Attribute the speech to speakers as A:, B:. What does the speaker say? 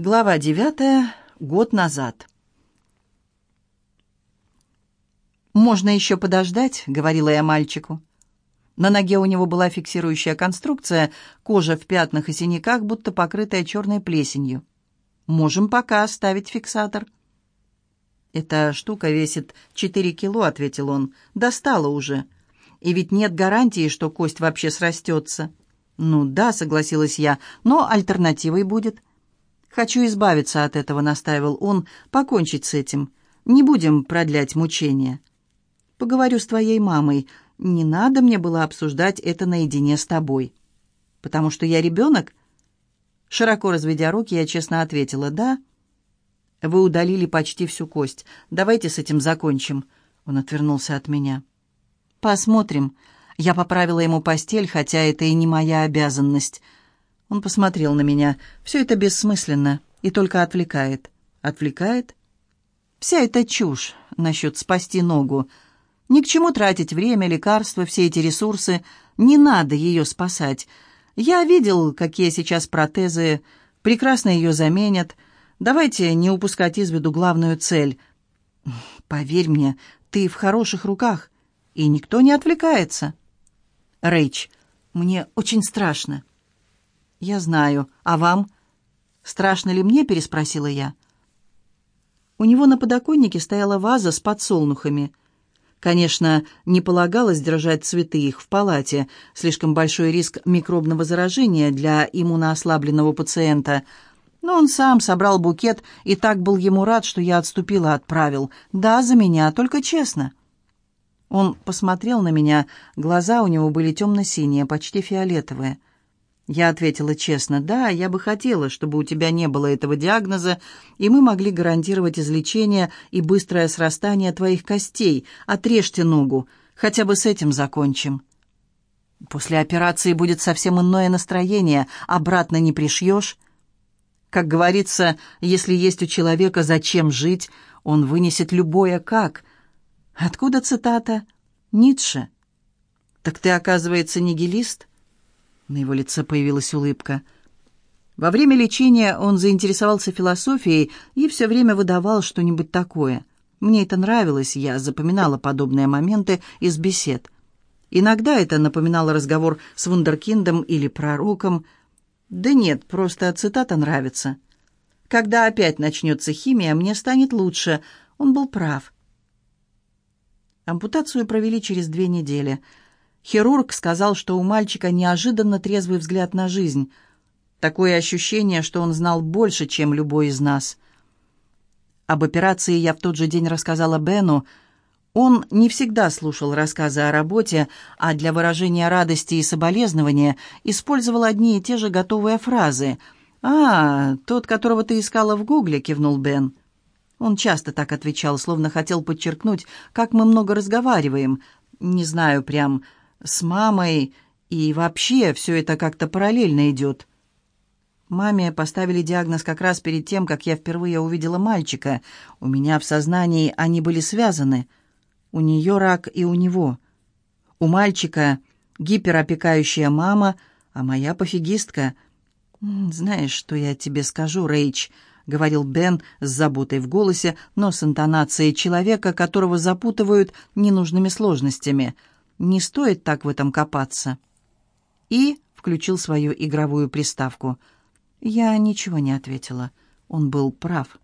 A: Глава девятая. Год назад. «Можно еще подождать», — говорила я мальчику. На ноге у него была фиксирующая конструкция, кожа в пятнах и синяках, будто покрытая черной плесенью. «Можем пока оставить фиксатор». «Эта штука весит четыре кило», — ответил он. «Достала уже. И ведь нет гарантии, что кость вообще срастется». «Ну да», — согласилась я, — «но альтернативой будет». «Хочу избавиться от этого», — настаивал он, — «покончить с этим. Не будем продлять мучения». «Поговорю с твоей мамой. Не надо мне было обсуждать это наедине с тобой». «Потому что я ребенок?» Широко разведя руки, я честно ответила «да». «Вы удалили почти всю кость. Давайте с этим закончим». Он отвернулся от меня. «Посмотрим». Я поправила ему постель, хотя это и не моя обязанность. Он посмотрел на меня. «Все это бессмысленно и только отвлекает». «Отвлекает?» «Вся эта чушь насчет спасти ногу. Ни к чему тратить время, лекарства, все эти ресурсы. Не надо ее спасать. Я видел, какие сейчас протезы. Прекрасно ее заменят. Давайте не упускать из виду главную цель. Поверь мне, ты в хороших руках, и никто не отвлекается. Рэйч, мне очень страшно. «Я знаю. А вам?» «Страшно ли мне?» — переспросила я. У него на подоконнике стояла ваза с подсолнухами. Конечно, не полагалось держать цветы их в палате, слишком большой риск микробного заражения для иммуноослабленного пациента. Но он сам собрал букет и так был ему рад, что я отступила от правил. «Да, за меня, только честно». Он посмотрел на меня, глаза у него были темно-синие, почти фиолетовые. Я ответила честно, да, я бы хотела, чтобы у тебя не было этого диагноза, и мы могли гарантировать излечение и быстрое срастание твоих костей. Отрежьте ногу, хотя бы с этим закончим. После операции будет совсем иное настроение, обратно не пришьешь. Как говорится, если есть у человека зачем жить, он вынесет любое как. Откуда цитата? Ницше. Так ты, оказывается, нигилист? На его лице появилась улыбка. Во время лечения он заинтересовался философией и все время выдавал что-нибудь такое. Мне это нравилось, я запоминала подобные моменты из бесед. Иногда это напоминало разговор с вундеркиндом или пророком. Да нет, просто цитата нравится. «Когда опять начнется химия, мне станет лучше». Он был прав. Ампутацию провели через две недели – Хирург сказал, что у мальчика неожиданно трезвый взгляд на жизнь. Такое ощущение, что он знал больше, чем любой из нас. Об операции я в тот же день рассказала Бену. Он не всегда слушал рассказы о работе, а для выражения радости и соболезнования использовал одни и те же готовые фразы. «А, тот, которого ты искала в Гугле», — кивнул Бен. Он часто так отвечал, словно хотел подчеркнуть, как мы много разговариваем. Не знаю, прям с мамой, и вообще все это как-то параллельно идет. Маме поставили диагноз как раз перед тем, как я впервые увидела мальчика. У меня в сознании они были связаны. У нее рак и у него. У мальчика гиперопекающая мама, а моя пофигистка. «Знаешь, что я тебе скажу, Рэйч?» — говорил Бен с заботой в голосе, но с интонацией человека, которого запутывают ненужными сложностями — не стоит так в этом копаться. И включил свою игровую приставку. Я ничего не ответила. Он был прав.